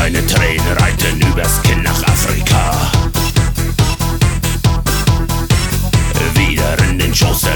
Deine Tränen reiten übers Kinn nach Afrika. Wieder in den Schoß